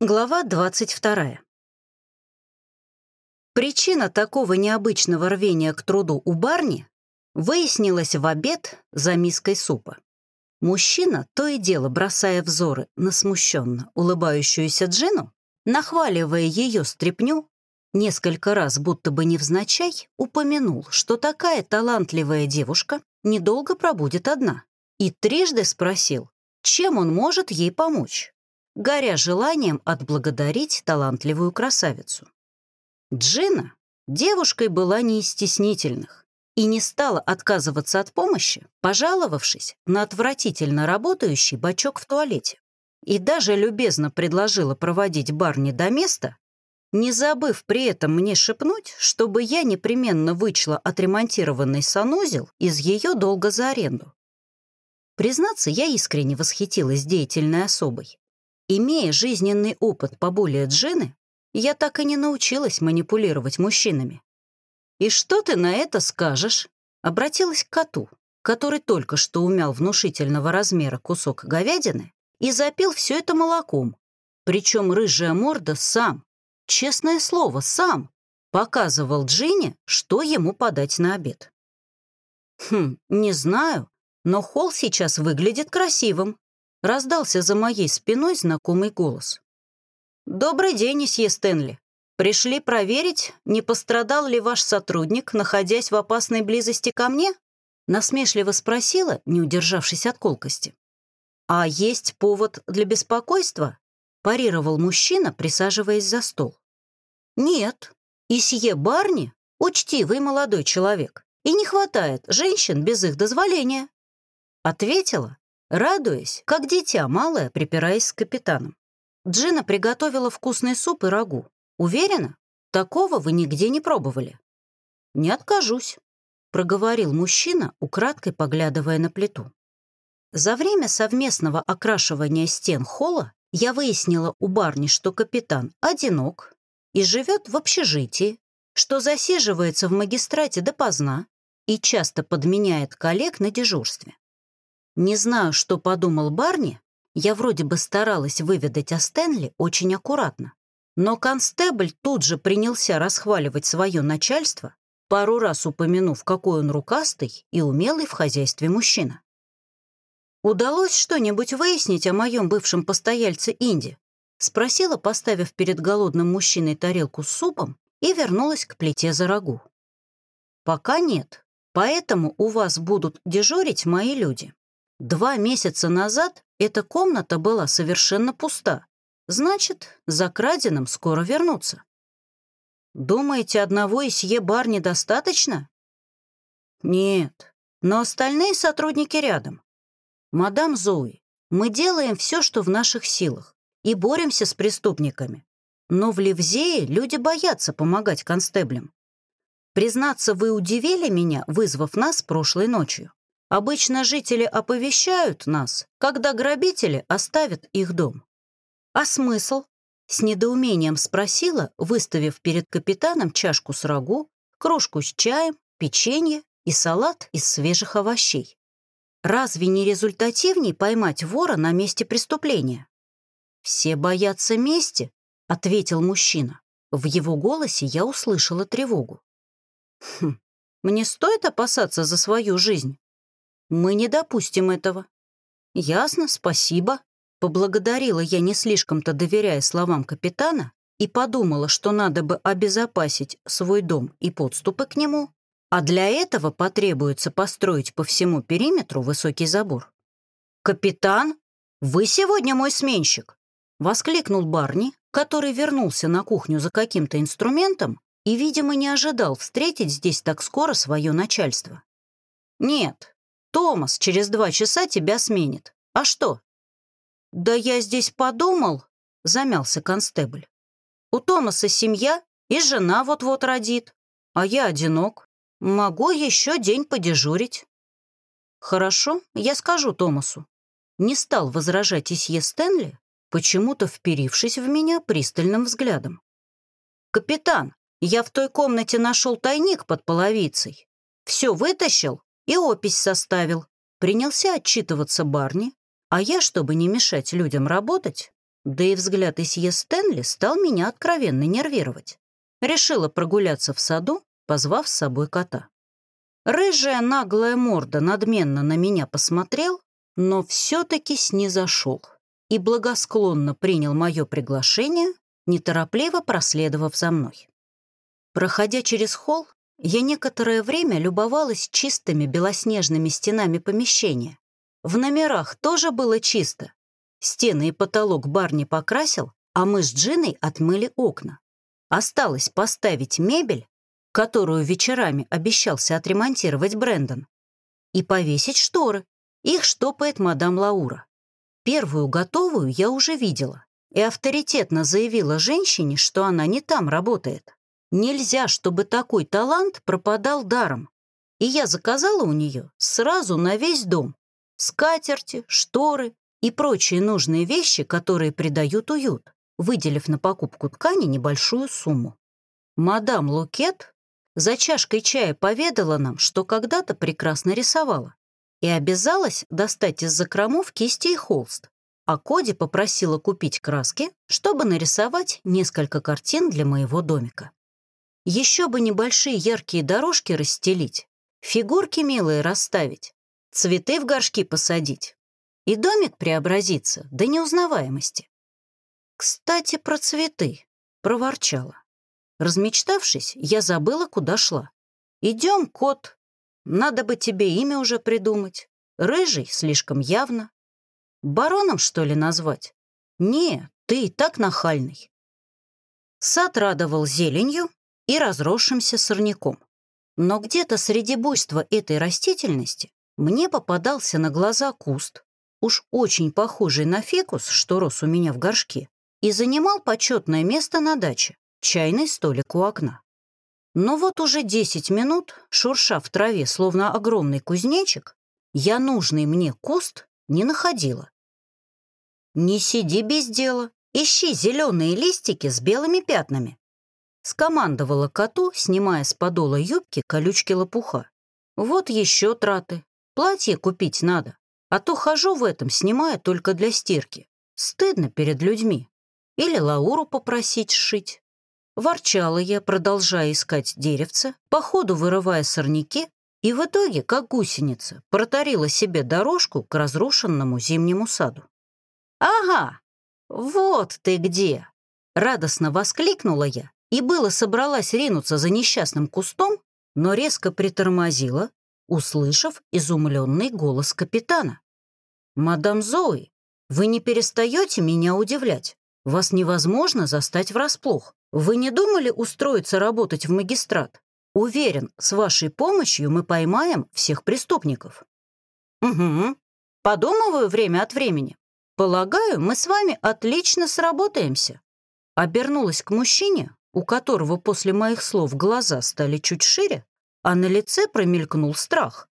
Глава 22. Причина такого необычного рвения к труду у Барни выяснилась в обед за миской супа. Мужчина, то и дело бросая взоры на смущенно улыбающуюся Джину, нахваливая ее стряпню, несколько раз, будто бы невзначай, упомянул, что такая талантливая девушка недолго пробудет одна, и трижды спросил, чем он может ей помочь горя желанием отблагодарить талантливую красавицу. Джина девушкой была не из стеснительных и не стала отказываться от помощи, пожаловавшись на отвратительно работающий бачок в туалете. И даже любезно предложила проводить Барни до места, не забыв при этом мне шепнуть, чтобы я непременно вычла отремонтированный санузел из ее долга за аренду. Признаться, я искренне восхитилась деятельной особой Имея жизненный опыт поболее Джины, я так и не научилась манипулировать мужчинами. «И что ты на это скажешь?» Обратилась к коту, который только что умял внушительного размера кусок говядины и запил все это молоком. Причем рыжая морда сам, честное слово, сам показывал Джине, что ему подать на обед. «Хм, не знаю, но Холл сейчас выглядит красивым», раздался за моей спиной знакомый голос. «Добрый день, месье Стэнли. Пришли проверить, не пострадал ли ваш сотрудник, находясь в опасной близости ко мне?» Насмешливо спросила, не удержавшись от колкости. «А есть повод для беспокойства?» парировал мужчина, присаживаясь за стол. «Нет, Исье Барни — учтивый молодой человек, и не хватает женщин без их дозволения», ответила, радуясь, как дитя малое, припираясь с капитаном. Джина приготовила вкусный суп и рагу. Уверена? Такого вы нигде не пробовали. Не откажусь, проговорил мужчина, украдкой поглядывая на плиту. За время совместного окрашивания стен холла я выяснила у барни, что капитан одинок и живет в общежитии, что засиживается в магистрате допоздна и часто подменяет коллег на дежурстве. Не знаю, что подумал Барни, я вроде бы старалась выведать о Стэнли очень аккуратно. Но констебль тут же принялся расхваливать свое начальство, пару раз упомянув, какой он рукастый и умелый в хозяйстве мужчина. «Удалось что-нибудь выяснить о моем бывшем постояльце Инди?» Спросила, поставив перед голодным мужчиной тарелку с супом, и вернулась к плите за рагу. «Пока нет, поэтому у вас будут дежурить мои люди. Два месяца назад эта комната была совершенно пуста. Значит, за краденым скоро вернутся. Думаете, одного из Е бар недостаточно? Нет, но остальные сотрудники рядом. Мадам Зои, мы делаем все, что в наших силах, и боремся с преступниками. Но в Ливзее люди боятся помогать констеблям. Признаться, вы удивили меня, вызвав нас прошлой ночью. Обычно жители оповещают нас, когда грабители оставят их дом. А смысл? С недоумением спросила, выставив перед капитаном чашку с рагу, кружку с чаем, печенье и салат из свежих овощей. Разве не результативней поймать вора на месте преступления? «Все боятся мести», — ответил мужчина. В его голосе я услышала тревогу. «Хм, мне стоит опасаться за свою жизнь?» Мы не допустим этого. Ясно, спасибо. Поблагодарила я, не слишком-то доверяя словам капитана, и подумала, что надо бы обезопасить свой дом и подступы к нему, а для этого потребуется построить по всему периметру высокий забор. «Капитан, вы сегодня мой сменщик!» — воскликнул Барни, который вернулся на кухню за каким-то инструментом и, видимо, не ожидал встретить здесь так скоро свое начальство. «Нет, Томас через два часа тебя сменит. А что?» «Да я здесь подумал», — замялся констебль. «У Томаса семья, и жена вот-вот родит, а я одинок. Могу еще день подежурить». «Хорошо, я скажу Томасу». Не стал возражать Исье Стэнли, почему-то вперившись в меня пристальным взглядом. «Капитан, я в той комнате нашел тайник под половицей. Все вытащил и опись составил. Принялся отчитываться Барни, а я, чтобы не мешать людям работать, Да и взгляд Исье Стэнли стал меня откровенно нервировать. Решила прогуляться в саду, позвав с собой кота. Рыжая наглая морда надменно на меня посмотрел, но все-таки снизошел и благосклонно принял мое приглашение, неторопливо проследовав за мной. Проходя через холл, я некоторое время любовалась чистыми белоснежными стенами помещения. В номерах тоже было чисто. Стены и потолок бар не покрасил, а мы с Джиной отмыли окна. Осталось поставить мебель, которую вечерами обещался отремонтировать Брэндон, и повесить шторы. Их штопает мадам Лаура. Первую готовую я уже видела и авторитетно заявила женщине, что она не там работает. Нельзя, чтобы такой талант пропадал даром. И я заказала у нее сразу на весь дом. Скатерти, шторы и прочие нужные вещи, которые придают уют, выделив на покупку ткани небольшую сумму. Мадам Лукет за чашкой чая поведала нам, что когда-то прекрасно рисовала и обязалась достать из закромов кисти и холст, а Коди попросила купить краски, чтобы нарисовать несколько картин для моего домика. Еще бы небольшие яркие дорожки расстелить, фигурки милые расставить, цветы в горшки посадить, и домик преобразится до неузнаваемости. «Кстати, про цветы», — проворчала. Размечтавшись, я забыла, куда шла. «Идем, кот. Надо бы тебе имя уже придумать. Рыжий слишком явно. Бароном, что ли, назвать? Не, ты и так нахальный». Сад радовал зеленью и разросшимся сорняком. Но где-то среди буйства этой растительности мне попадался на глаза куст, уж очень похожий на фикус, что рос у меня в горшке, и занимал почетное место на даче чайный столик у окна. Но вот уже десять минут, шурша в траве, словно огромный кузнечик, я нужный мне куст не находила. «Не сиди без дела, ищи зеленые листики с белыми пятнами», скомандовала коту, снимая с подола юбки колючки лопуха. «Вот еще траты. Платье купить надо, а то хожу в этом, снимая только для стирки. Стыдно перед людьми. Или Лауру попросить сшить». Ворчала я, продолжая искать деревца, по ходу вырывая сорняки, и в итоге, как гусеница, протарила себе дорожку к разрушенному зимнему саду. «Ага, вот ты где!» — радостно воскликнула я, и было собралась ринуться за несчастным кустом, но резко притормозила, услышав изумленный голос капитана. «Мадам Зои, вы не перестаете меня удивлять. Вас невозможно застать врасплох. Вы не думали устроиться работать в магистрат? Уверен, с вашей помощью мы поймаем всех преступников». «Угу. Подумываю время от времени. Полагаю, мы с вами отлично сработаемся». Обернулась к мужчине, у которого после моих слов глаза стали чуть шире, а на лице промелькнул страх.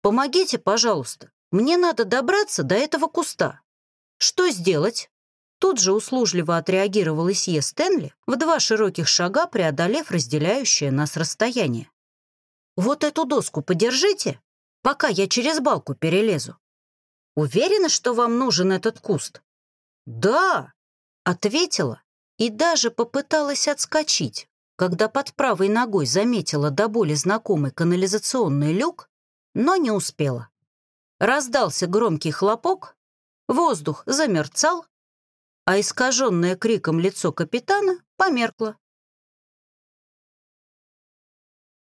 «Помогите, пожалуйста. Мне надо добраться до этого куста. Что сделать?» Тут же услужливо отреагировал Исье Стэнли, в два широких шага преодолев разделяющее нас расстояние. «Вот эту доску подержите, пока я через балку перелезу. Уверена, что вам нужен этот куст?» «Да», — ответила и даже попыталась отскочить, когда под правой ногой заметила до боли знакомый канализационный люк, но не успела. Раздался громкий хлопок, воздух замерцал, а искаженное криком лицо капитана померкло.